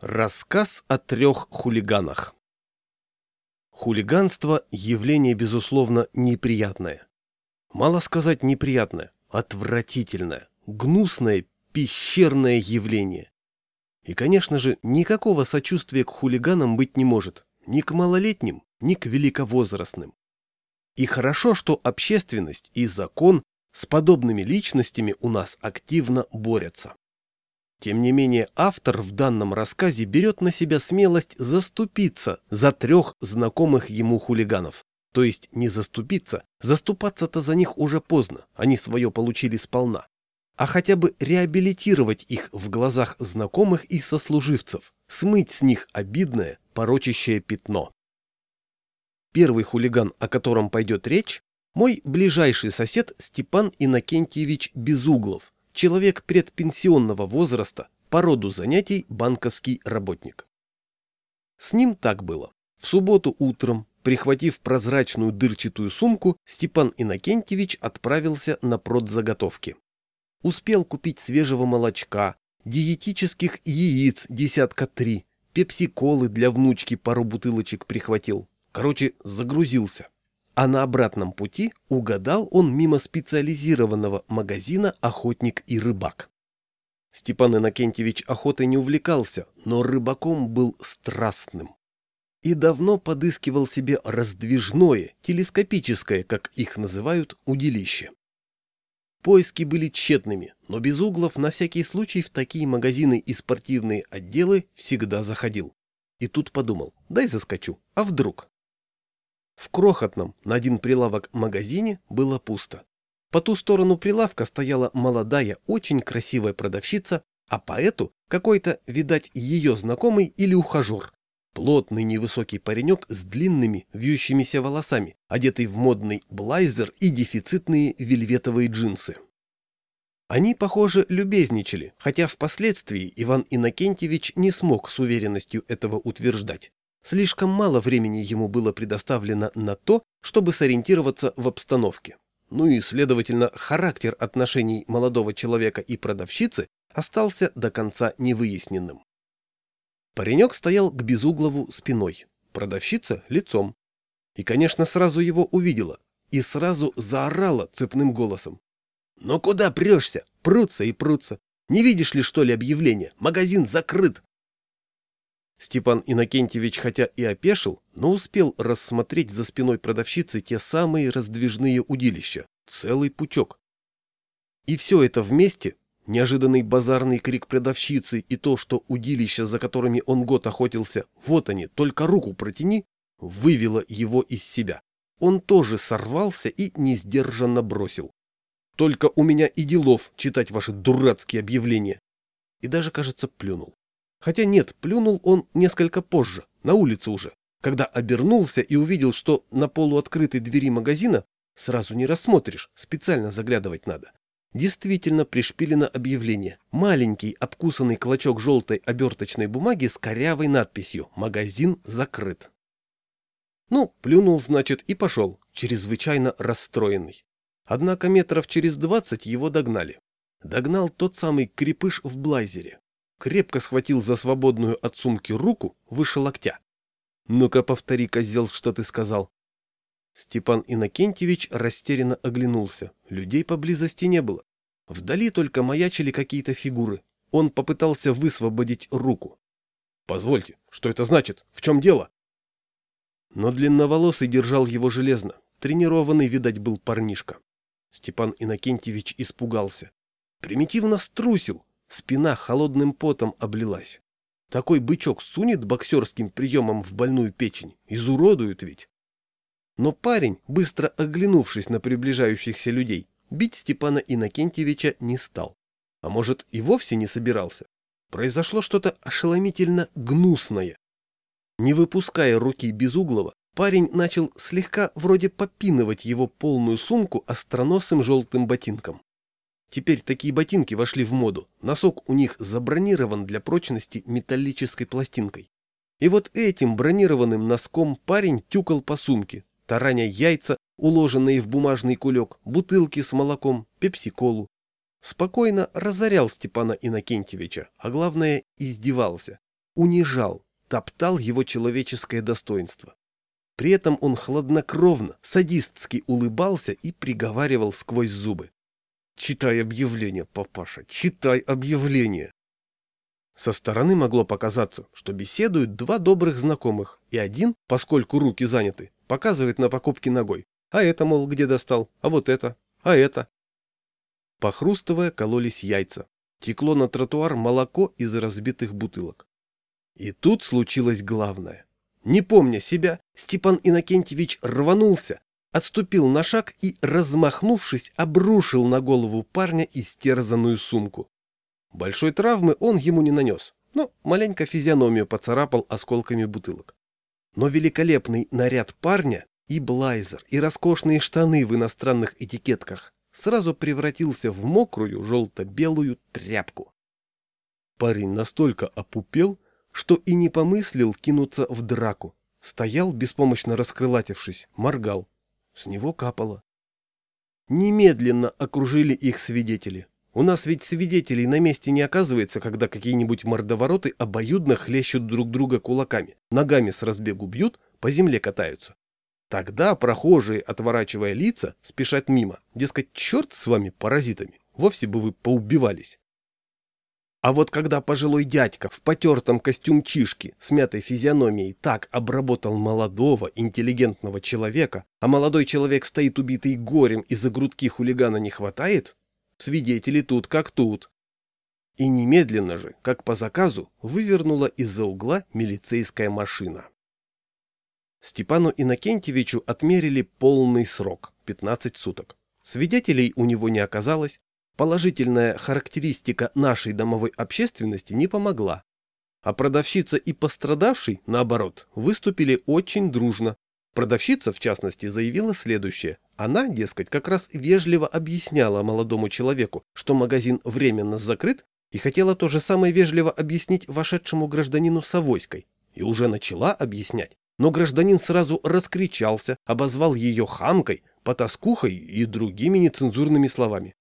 Рассказ о трех хулиганах. Хулиганство – явление, безусловно, неприятное. Мало сказать неприятное, отвратительное, гнусное, пещерное явление. И, конечно же, никакого сочувствия к хулиганам быть не может, ни к малолетним, ни к великовозрастным. И хорошо, что общественность и закон с подобными личностями у нас активно борются. Тем не менее, автор в данном рассказе берет на себя смелость заступиться за трех знакомых ему хулиганов. То есть не заступиться, заступаться-то за них уже поздно, они свое получили сполна. А хотя бы реабилитировать их в глазах знакомых и сослуживцев, смыть с них обидное, порочащее пятно. Первый хулиган, о котором пойдет речь, мой ближайший сосед Степан Иннокентьевич Безуглов – человек предпенсионного возраста, по роду занятий банковский работник. С ним так было. В субботу утром, прихватив прозрачную дырчатую сумку, Степан Иннокентьевич отправился на продзаготовки. Успел купить свежего молочка, диетических яиц десятка три, пепси-колы для внучки пару бутылочек прихватил. Короче, загрузился а на обратном пути угадал он мимо специализированного магазина «Охотник и рыбак». Степан Иннокентьевич охотой не увлекался, но рыбаком был страстным. И давно подыскивал себе раздвижное, телескопическое, как их называют, удилище. Поиски были тщетными, но Безуглов на всякий случай в такие магазины и спортивные отделы всегда заходил. И тут подумал, дай заскочу, а вдруг? В крохотном на один прилавок магазине было пусто. По ту сторону прилавка стояла молодая, очень красивая продавщица, а по эту какой-то, видать, ее знакомый или ухажер. Плотный невысокий паренек с длинными вьющимися волосами, одетый в модный блайзер и дефицитные вельветовые джинсы. Они, похоже, любезничали, хотя впоследствии Иван Иннокентьевич не смог с уверенностью этого утверждать. Слишком мало времени ему было предоставлено на то, чтобы сориентироваться в обстановке. Ну и, следовательно, характер отношений молодого человека и продавщицы остался до конца невыясненным. Паренек стоял к Безуглову спиной, продавщица — лицом. И, конечно, сразу его увидела и сразу заорала цепным голосом. «Ну куда прешься? Прутся и прутся. Не видишь ли, что ли, объявление? Магазин закрыт. Степан Иннокентьевич хотя и опешил, но успел рассмотреть за спиной продавщицы те самые раздвижные удилища, целый пучок. И все это вместе, неожиданный базарный крик продавщицы и то, что удилища, за которыми он год охотился, вот они, только руку протяни, вывело его из себя. Он тоже сорвался и несдержанно бросил. Только у меня и делов читать ваши дурацкие объявления. И даже, кажется, плюнул. Хотя нет, плюнул он несколько позже, на улице уже, когда обернулся и увидел, что на полуоткрытой двери магазина сразу не рассмотришь, специально заглядывать надо. Действительно пришпилено объявление. Маленький обкусанный клочок желтой оберточной бумаги с корявой надписью «Магазин закрыт». Ну, плюнул, значит, и пошел, чрезвычайно расстроенный. Однако метров через двадцать его догнали. Догнал тот самый крепыш в блайзере крепко схватил за свободную от сумки руку выше локтя. «Ну-ка, повтори, козел, что ты сказал». Степан Иннокентьевич растерянно оглянулся. Людей поблизости не было. Вдали только маячили какие-то фигуры. Он попытался высвободить руку. «Позвольте, что это значит? В чем дело?» Но длинноволосый держал его железно. Тренированный, видать, был парнишка. Степан Иннокентьевич испугался. Примитивно струсил, Спина холодным потом облилась. Такой бычок сунет боксерским приемом в больную печень. Изуродует ведь. Но парень, быстро оглянувшись на приближающихся людей, бить Степана Иннокентьевича не стал. А может, и вовсе не собирался. Произошло что-то ошеломительно гнусное. Не выпуская руки Безуглова, парень начал слегка вроде попинывать его полную сумку остроносым желтым ботинком. Теперь такие ботинки вошли в моду. Носок у них забронирован для прочности металлической пластинкой. И вот этим бронированным носком парень тюкал по сумке, тараня яйца, уложенные в бумажный кулек, бутылки с молоком, пепси-колу. Спокойно разорял Степана Иннокентьевича, а главное, издевался. унижал, топтал его человеческое достоинство. При этом он хладнокровно, садистски улыбался и приговаривал сквозь зубы. «Читай объявление, папаша, читай объявление!» Со стороны могло показаться, что беседуют два добрых знакомых, и один, поскольку руки заняты, показывает на покупки ногой. А это, мол, где достал, а вот это, а это. Похрустывая, кололись яйца. Текло на тротуар молоко из разбитых бутылок. И тут случилось главное. Не помня себя, Степан Иннокентьевич рванулся, отступил на шаг и, размахнувшись, обрушил на голову парня истерзанную сумку. Большой травмы он ему не нанес, но маленько физиономию поцарапал осколками бутылок. Но великолепный наряд парня и блайзер, и роскошные штаны в иностранных этикетках сразу превратился в мокрую желто-белую тряпку. Парень настолько опупел, что и не помыслил кинуться в драку. Стоял, беспомощно раскрылатившись, моргал. С него капало. Немедленно окружили их свидетели. У нас ведь свидетелей на месте не оказывается, когда какие-нибудь мордовороты обоюдно хлещут друг друга кулаками, ногами с разбегу бьют, по земле катаются. Тогда прохожие, отворачивая лица, спешат мимо. Дескать, черт с вами, паразитами, вовсе бы вы поубивались. А вот когда пожилой дядька в потертом костюмчишке с мятой физиономией так обработал молодого, интеллигентного человека, а молодой человек стоит убитый горем и за грудки хулигана не хватает, свидетели тут как тут. И немедленно же, как по заказу, вывернула из-за угла милицейская машина. Степану Иннокентьевичу отмерили полный срок – 15 суток. Свидетелей у него не оказалось, положительная характеристика нашей домовой общественности не помогла. А продавщица и пострадавший, наоборот, выступили очень дружно. Продавщица, в частности, заявила следующее. Она, дескать, как раз вежливо объясняла молодому человеку, что магазин временно закрыт, и хотела то же самое вежливо объяснить вошедшему гражданину Савойской. И уже начала объяснять, но гражданин сразу раскричался, обозвал ее хамкой, потаскухой и другими нецензурными словами.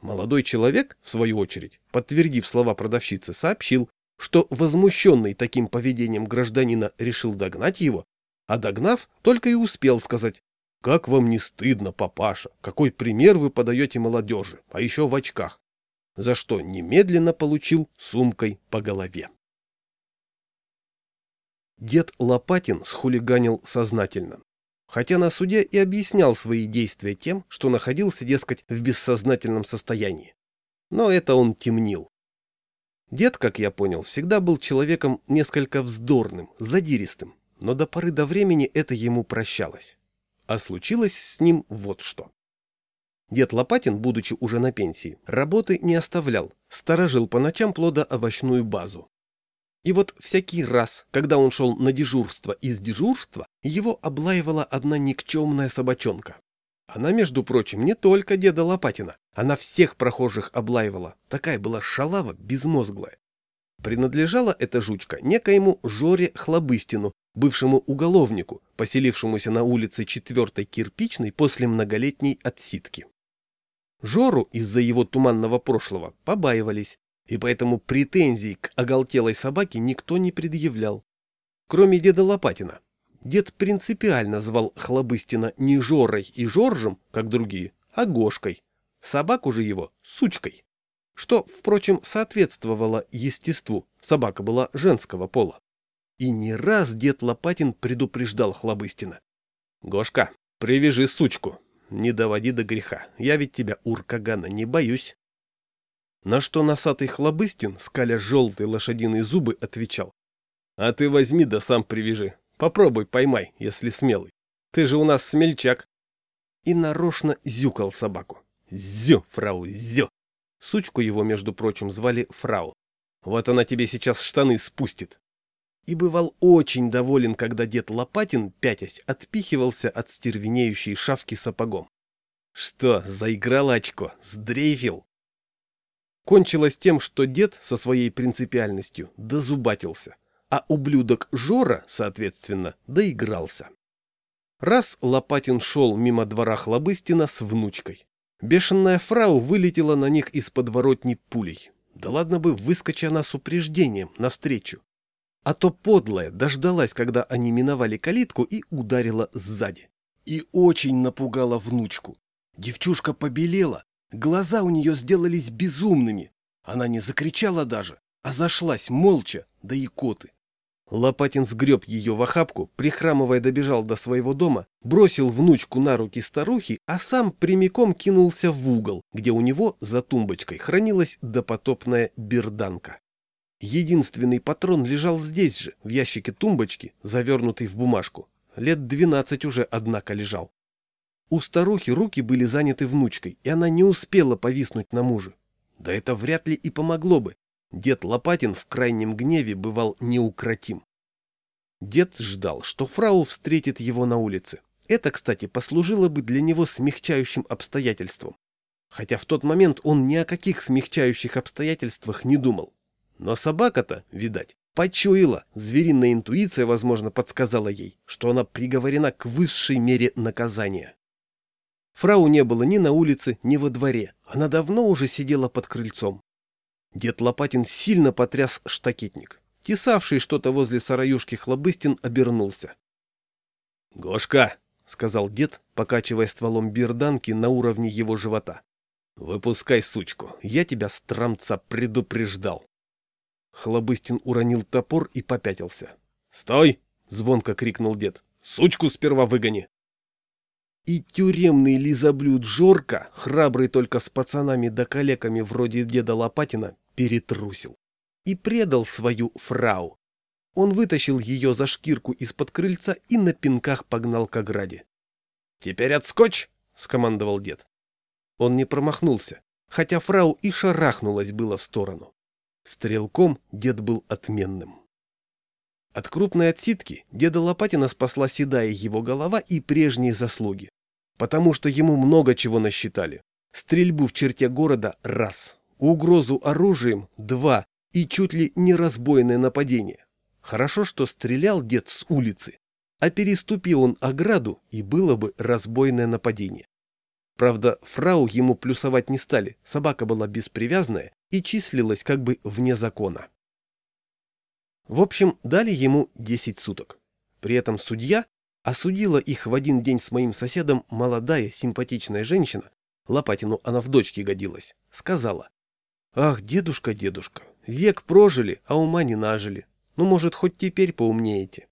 Молодой человек, в свою очередь, подтвердив слова продавщицы, сообщил, что возмущенный таким поведением гражданина решил догнать его, а догнав, только и успел сказать «Как вам не стыдно, папаша, какой пример вы подаете молодежи, а еще в очках», за что немедленно получил сумкой по голове. Дед Лопатин схулиганил сознательно. Хотя на суде и объяснял свои действия тем, что находился, дескать, в бессознательном состоянии. Но это он темнил. Дед, как я понял, всегда был человеком несколько вздорным, задиристым, но до поры до времени это ему прощалось. А случилось с ним вот что. Дед Лопатин, будучи уже на пенсии, работы не оставлял, сторожил по ночам плодоовощную базу. И вот всякий раз, когда он шел на дежурство из дежурства, его облаивала одна никчемная собачонка. Она, между прочим, не только деда Лопатина, она всех прохожих облаивала, такая была шалава безмозглая. Принадлежала эта жучка некоему Жоре Хлобыстину, бывшему уголовнику, поселившемуся на улице 4 Кирпичной после многолетней отсидки. Жору из-за его туманного прошлого побаивались, и поэтому претензий к оголтелой собаке никто не предъявлял. Кроме деда Лопатина. Дед принципиально звал Хлобыстина не Жорой и Жоржем, как другие, а Гошкой. Собаку же его – сучкой. Что, впрочем, соответствовало естеству, собака была женского пола. И не раз дед Лопатин предупреждал Хлобыстина. «Гошка, привяжи сучку, не доводи до греха, я ведь тебя, уркагана, не боюсь». На что носатый Хлобыстин, скаля желтые лошадиные зубы, отвечал. «А ты возьми да сам привяжи. Попробуй поймай, если смелый. Ты же у нас смельчак». И нарочно зюкал собаку. «Зю, фрау, зю!» Сучку его, между прочим, звали фрау. «Вот она тебе сейчас штаны спустит». И бывал очень доволен, когда дед Лопатин, пятясь, отпихивался от стервенеющей шавки сапогом. «Что, заиграл очко? Сдрейфил?» Кончилось тем, что дед со своей принципиальностью дозубатился, а ублюдок Жора, соответственно, доигрался. Раз Лопатин шел мимо двора Хлобыстина с внучкой. Бешеная фрау вылетела на них из подворотни пулей. Да ладно бы, выскоча она с упреждением навстречу. А то подлая дождалась, когда они миновали калитку и ударила сзади. И очень напугала внучку. Девчушка побелела, глаза у нее сделались безумными. Она не закричала даже, а зашлась молча, да и коты. Лопатин сгреб ее в охапку, прихрамывая добежал до своего дома, бросил внучку на руки старухи, а сам прямиком кинулся в угол, где у него за тумбочкой хранилась допотопная берданка. Единственный патрон лежал здесь же, в ящике тумбочки, завернутый в бумажку. Лет двенадцать уже, однако, лежал. У старухи руки были заняты внучкой, и она не успела повиснуть на муже. Да это вряд ли и помогло бы, Дед Лопатин в крайнем гневе бывал неукротим. Дед ждал, что фрау встретит его на улице. Это, кстати, послужило бы для него смягчающим обстоятельством. Хотя в тот момент он ни о каких смягчающих обстоятельствах не думал. Но собака-то, видать, почуяла, звериная интуиция, возможно, подсказала ей, что она приговорена к высшей мере наказания. Фрау не было ни на улице, ни во дворе. Она давно уже сидела под крыльцом. Дед Лопатин сильно потряс штакетник. Тесавший что-то возле сараюшки Хлобыстин обернулся. — Гошка, — сказал дед, покачивая стволом берданки на уровне его живота. — Выпускай сучку, я тебя, страмца, предупреждал. Хлобыстин уронил топор и попятился. — Стой! — звонко крикнул дед. — Сучку сперва выгони! И тюремный лизоблюд Жорка, храбрый только с пацанами да калеками вроде деда Лопатина, перетрусил и предал свою фрау. Он вытащил ее за шкирку из-под крыльца и на пинках погнал к ограде. — Теперь отскочь! — скомандовал дед. Он не промахнулся, хотя фрау и шарахнулась было в сторону. Стрелком дед был отменным. От крупной отсидки деда Лопатина спасла седая его голова и прежние заслуги, потому что ему много чего насчитали. Стрельбу в черте города – раз, угрозу оружием – два и чуть ли не разбойное нападение. Хорошо, что стрелял дед с улицы, а переступил он ограду, и было бы разбойное нападение. Правда, фрау ему плюсовать не стали, собака была беспривязанная и числилась как бы вне закона. В общем, дали ему 10 суток. При этом судья осудила их в один день с моим соседом молодая симпатичная женщина, Лопатину она в дочке годилась, сказала, Ах, дедушка, дедушка, век прожили, а ума не нажили. Ну, может, хоть теперь поумнеете.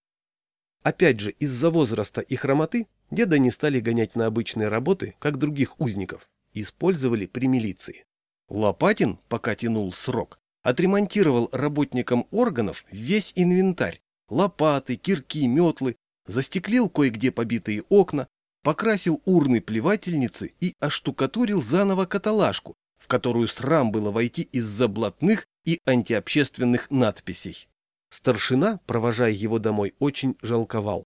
Опять же, из-за возраста и хромоты деда не стали гонять на обычные работы, как других узников. Использовали при милиции. Лопатин, пока тянул срок, отремонтировал работникам органов весь инвентарь. Лопаты, кирки, метлы, застеклил кое-где побитые окна, покрасил урны плевательницы и оштукатурил заново каталажку, в которую срам было войти из-за блатных и антиобщественных надписей. Старшина, провожая его домой, очень жалковал.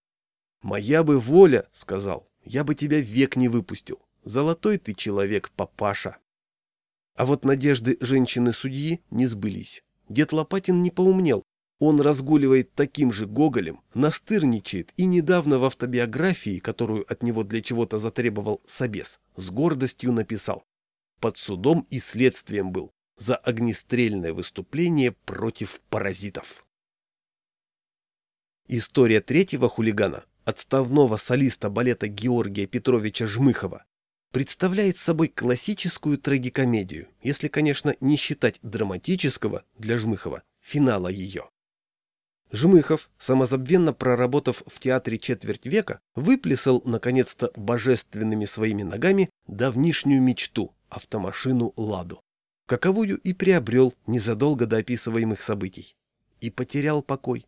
«Моя бы воля», — сказал, — «я бы тебя век не выпустил. Золотой ты человек, папаша». А вот надежды женщины-судьи не сбылись. Дед Лопатин не поумнел. Он разгуливает таким же Гоголем, настырничает и недавно в автобиографии, которую от него для чего-то затребовал Собес, с гордостью написал под судом и следствием был за огнестрельное выступление против паразитов. История третьего хулигана, отставного солиста балета Георгия Петровича Жмыхова, представляет собой классическую трагикомедию, если, конечно, не считать драматического для Жмыхова финала ее. Жмыхов, самозабвенно проработав в театре четверть века, выплясал, наконец-то, божественными своими ногами давнишнюю мечту автомашину «Ладу», каковую и приобрел незадолго до описываемых событий. И потерял покой.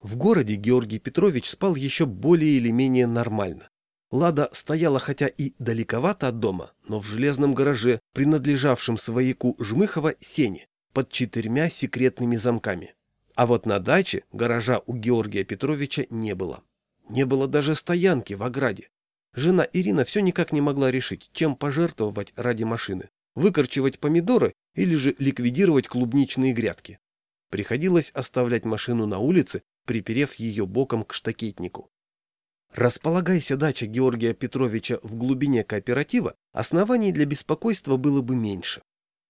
В городе Георгий Петрович спал еще более или менее нормально. Лада стояла хотя и далековато от дома, но в железном гараже, принадлежавшем свояку Жмыхова, сене, под четырьмя секретными замками. А вот на даче гаража у Георгия Петровича не было. Не было даже стоянки в ограде. Жена Ирина все никак не могла решить, чем пожертвовать ради машины. Выкорчевать помидоры или же ликвидировать клубничные грядки. Приходилось оставлять машину на улице, приперев ее боком к штакетнику. Располагайся дача Георгия Петровича в глубине кооператива, оснований для беспокойства было бы меньше.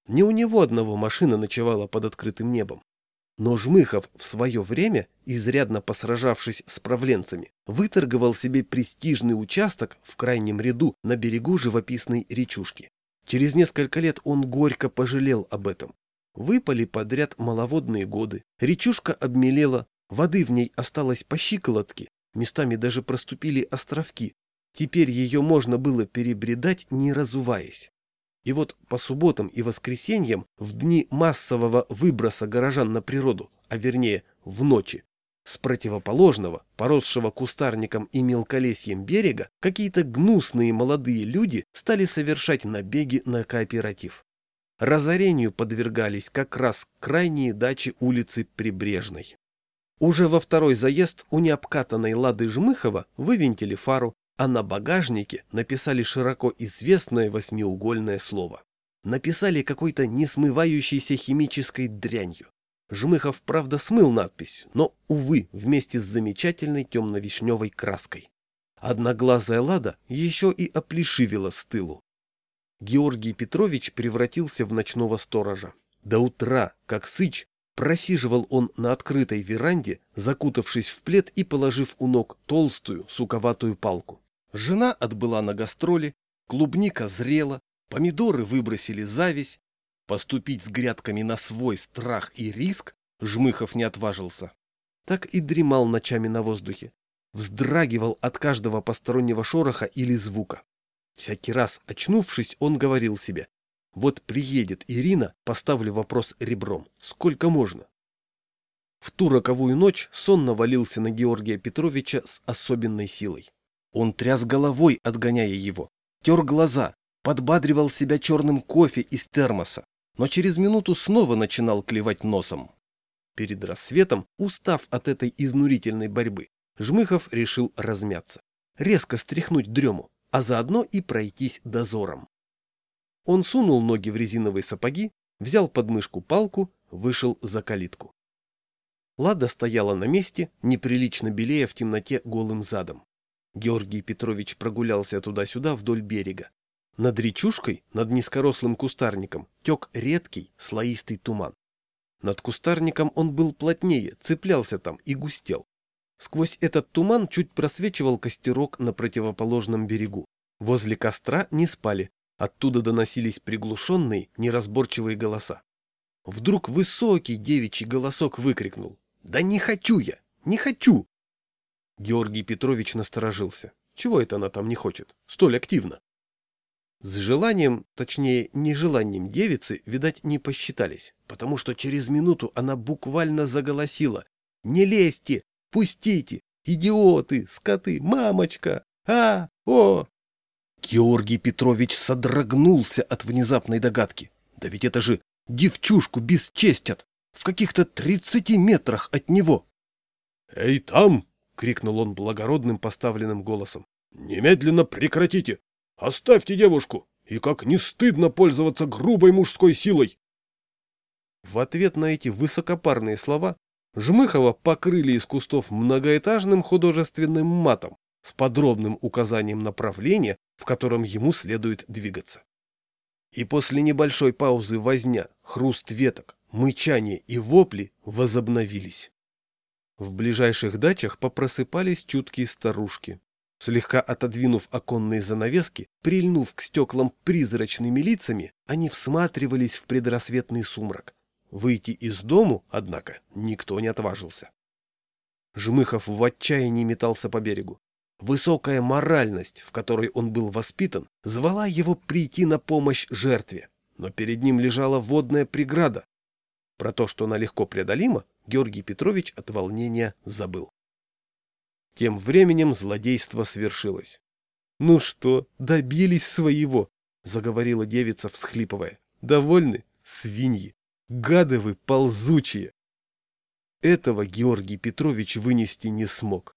Не у него одного машина ночевала под открытым небом. Но Жмыхов в свое время, изрядно посражавшись с правленцами, выторговал себе престижный участок в крайнем ряду на берегу живописной речушки. Через несколько лет он горько пожалел об этом. Выпали подряд маловодные годы, речушка обмелела, воды в ней осталось по щиколотке, местами даже проступили островки. Теперь ее можно было перебредать, не разуваясь. И вот по субботам и воскресеньям, в дни массового выброса горожан на природу, а вернее в ночи, с противоположного, поросшего кустарником и мелколесьем берега, какие-то гнусные молодые люди стали совершать набеги на кооператив. Разорению подвергались как раз крайние дачи улицы Прибрежной. Уже во второй заезд у необкатанной Лады Жмыхова вывинтили фару, а на багажнике написали широко известное восьмиугольное слово. Написали какой-то несмывающейся химической дрянью. Жмыхов, правда, смыл надпись, но, увы, вместе с замечательной темно-вишневой краской. Одноглазая лада еще и оплешивила с тылу. Георгий Петрович превратился в ночного сторожа. До утра, как сыч, Просиживал он на открытой веранде, закутавшись в плед и положив у ног толстую, суковатую палку. Жена отбыла на гастроли, клубника зрела, помидоры выбросили зависть. Поступить с грядками на свой страх и риск Жмыхов не отважился. Так и дремал ночами на воздухе. Вздрагивал от каждого постороннего шороха или звука. Всякий раз, очнувшись, он говорил себе вот приедет Ирина, поставлю вопрос ребром. Сколько можно? В ту роковую ночь сон навалился на Георгия Петровича с особенной силой. Он тряс головой, отгоняя его, тер глаза, подбадривал себя черным кофе из термоса, но через минуту снова начинал клевать носом. Перед рассветом, устав от этой изнурительной борьбы, Жмыхов решил размяться, резко стряхнуть дрему, а заодно и пройтись дозором. Он сунул ноги в резиновые сапоги, взял под мышку палку, вышел за калитку. Лада стояла на месте, неприлично белея в темноте голым задом. Георгий Петрович прогулялся туда-сюда вдоль берега. Над речушкой, над низкорослым кустарником, тек редкий слоистый туман. Над кустарником он был плотнее, цеплялся там и густел. Сквозь этот туман чуть просвечивал костерок на противоположном берегу. Возле костра не спали, Оттуда доносились приглушенные, неразборчивые голоса. Вдруг высокий девичий голосок выкрикнул. «Да не хочу я! Не хочу!» Георгий Петрович насторожился. Чего это она там не хочет? Столь активно. С желанием, точнее, нежеланием девицы, видать, не посчитались, потому что через минуту она буквально заголосила. «Не лезьте! Пустите! Идиоты! Скоты! Мамочка! А! О! Георгий Петрович содрогнулся от внезапной догадки. Да ведь это же девчушку бесчестят! В каких-то тридцати метрах от него! — Эй, там! — крикнул он благородным поставленным голосом. — Немедленно прекратите! Оставьте девушку! И как не стыдно пользоваться грубой мужской силой! В ответ на эти высокопарные слова Жмыхова покрыли из кустов многоэтажным художественным матом, с подробным указанием направления, в котором ему следует двигаться. И после небольшой паузы возня, хруст веток, мычание и вопли возобновились. В ближайших дачах попросыпались чуткие старушки. Слегка отодвинув оконные занавески, прильнув к стеклам призрачными лицами, они всматривались в предрассветный сумрак. Выйти из дому, однако, никто не отважился. Жмыхов в отчаянии метался по берегу. Высокая моральность, в которой он был воспитан, звала его прийти на помощь жертве, но перед ним лежала водная преграда. Про то, что она легко преодолима, Георгий Петрович от волнения забыл. Тем временем злодейство свершилось. «Ну что, добились своего?» — заговорила девица, всхлипывая. «Довольны? Свиньи! Гады вы ползучие!» Этого Георгий Петрович вынести не смог.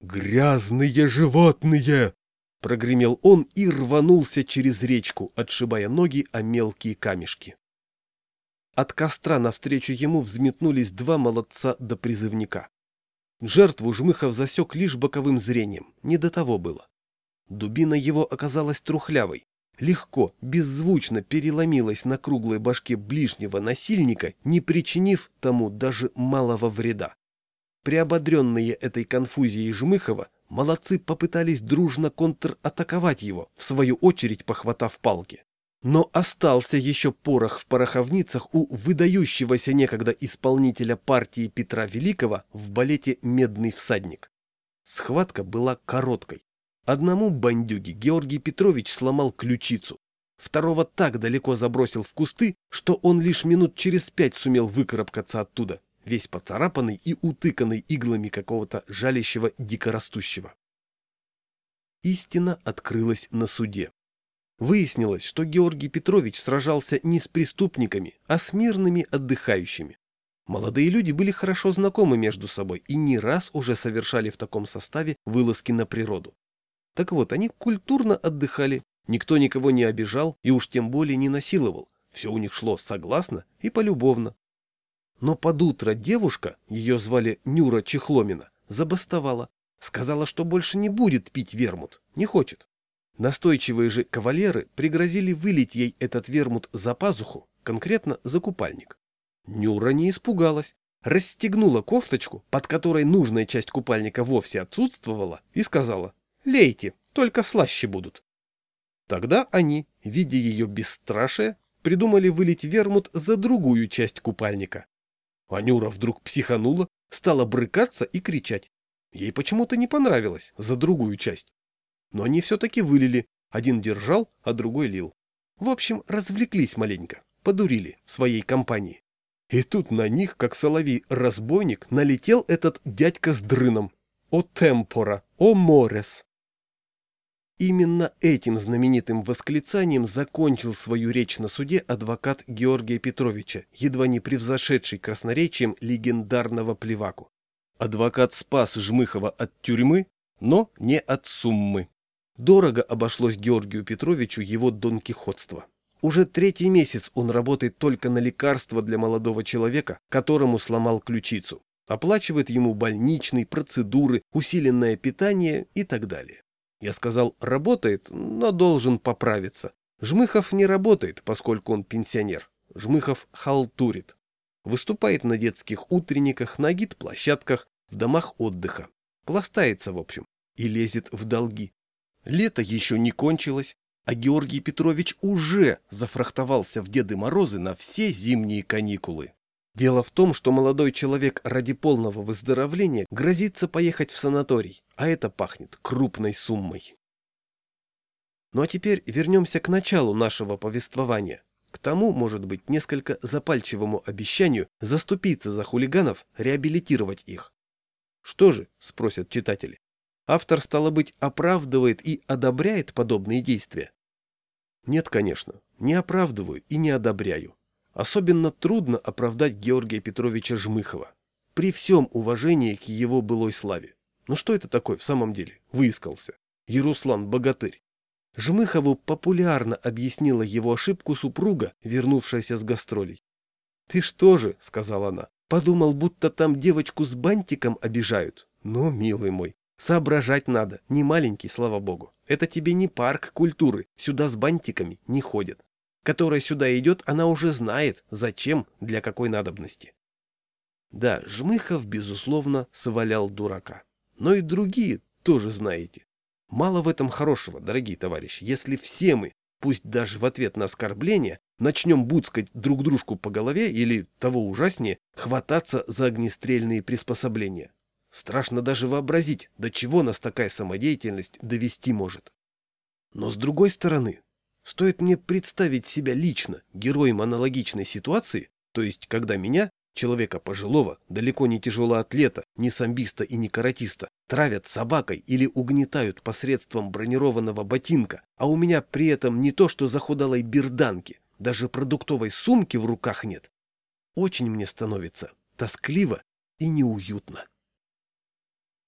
«Грязные животные!» — прогремел он и рванулся через речку, отшибая ноги о мелкие камешки. От костра навстречу ему взметнулись два молодца до призывника. Жертву Жмыхов засек лишь боковым зрением, не до того было. Дубина его оказалась трухлявой, легко, беззвучно переломилась на круглой башке ближнего насильника, не причинив тому даже малого вреда. Приободренные этой конфузией Жмыхова, молодцы попытались дружно контратаковать его, в свою очередь похватав палки. Но остался еще порох в пороховницах у выдающегося некогда исполнителя партии Петра Великого в балете «Медный всадник». Схватка была короткой. Одному бандюге Георгий Петрович сломал ключицу. Второго так далеко забросил в кусты, что он лишь минут через пять сумел выкарабкаться оттуда, весь поцарапанный и утыканный иглами какого-то жалящего дикорастущего. Истина открылась на суде. Выяснилось, что Георгий Петрович сражался не с преступниками, а с мирными отдыхающими. Молодые люди были хорошо знакомы между собой и не раз уже совершали в таком составе вылазки на природу. Так вот, они культурно отдыхали, никто никого не обижал и уж тем более не насиловал. Все у них шло согласно и полюбовно. Но под утро девушка, ее звали Нюра Чехломина, забастовала. Сказала, что больше не будет пить вермут, не хочет. Настойчивые же кавалеры пригрозили вылить ей этот вермут за пазуху, конкретно за купальник. Нюра не испугалась, расстегнула кофточку, под которой нужная часть купальника вовсе отсутствовала, и сказала Лейте, только слаще будут. Тогда они, видя ее бесстрашие, придумали вылить вермут за другую часть купальника. Анюра вдруг психанула, стала брыкаться и кричать. Ей почему-то не понравилось за другую часть. Но они все-таки вылили, один держал, а другой лил. В общем, развлеклись маленько, подурили в своей компании. И тут на них, как соловей-разбойник, налетел этот дядька с дрыном. О темпора, о морес! Именно этим знаменитым восклицанием закончил свою речь на суде адвокат Георгия Петровича, едва не превзошедший красноречием легендарного плеваку. Адвокат спас Жмыхова от тюрьмы, но не от суммы. Дорого обошлось Георгию Петровичу его донкихотство. Уже третий месяц он работает только на лекарства для молодого человека, которому сломал ключицу. Оплачивает ему больничные, процедуры, усиленное питание и так далее. Я сказал, работает, но должен поправиться. Жмыхов не работает, поскольку он пенсионер. Жмыхов халтурит. Выступает на детских утренниках, на гид-площадках, в домах отдыха. Пластается, в общем, и лезет в долги. Лето еще не кончилось, а Георгий Петрович уже зафрахтовался в Деды Морозы на все зимние каникулы. Дело в том, что молодой человек ради полного выздоровления грозится поехать в санаторий, а это пахнет крупной суммой. Ну а теперь вернемся к началу нашего повествования, к тому, может быть, несколько запальчивому обещанию заступиться за хулиганов, реабилитировать их. Что же, спросят читатели, автор, стало быть, оправдывает и одобряет подобные действия? Нет, конечно, не оправдываю и не одобряю. Особенно трудно оправдать Георгия Петровича Жмыхова. При всем уважении к его былой славе. Ну что это такое в самом деле? Выискался. Яруслан Богатырь. Жмыхову популярно объяснила его ошибку супруга, вернувшаяся с гастролей. «Ты что же?» — сказала она. «Подумал, будто там девочку с бантиком обижают. Но, милый мой, соображать надо, не маленький, слава богу. Это тебе не парк культуры, сюда с бантиками не ходят которая сюда идет, она уже знает, зачем, для какой надобности. Да, Жмыхов, безусловно, свалял дурака. Но и другие тоже знаете. Мало в этом хорошего, дорогие товарищи, если все мы, пусть даже в ответ на оскорбление, начнем буцкать друг дружку по голове или, того ужаснее, хвататься за огнестрельные приспособления. Страшно даже вообразить, до чего нас такая самодеятельность довести может. Но с другой стороны, Стоит мне представить себя лично героем аналогичной ситуации, то есть когда меня, человека пожилого, далеко не тяжелоатлета, не самбиста и не каратиста, травят собакой или угнетают посредством бронированного ботинка, а у меня при этом не то что захудалой берданки, даже продуктовой сумки в руках нет. Очень мне становится тоскливо и неуютно.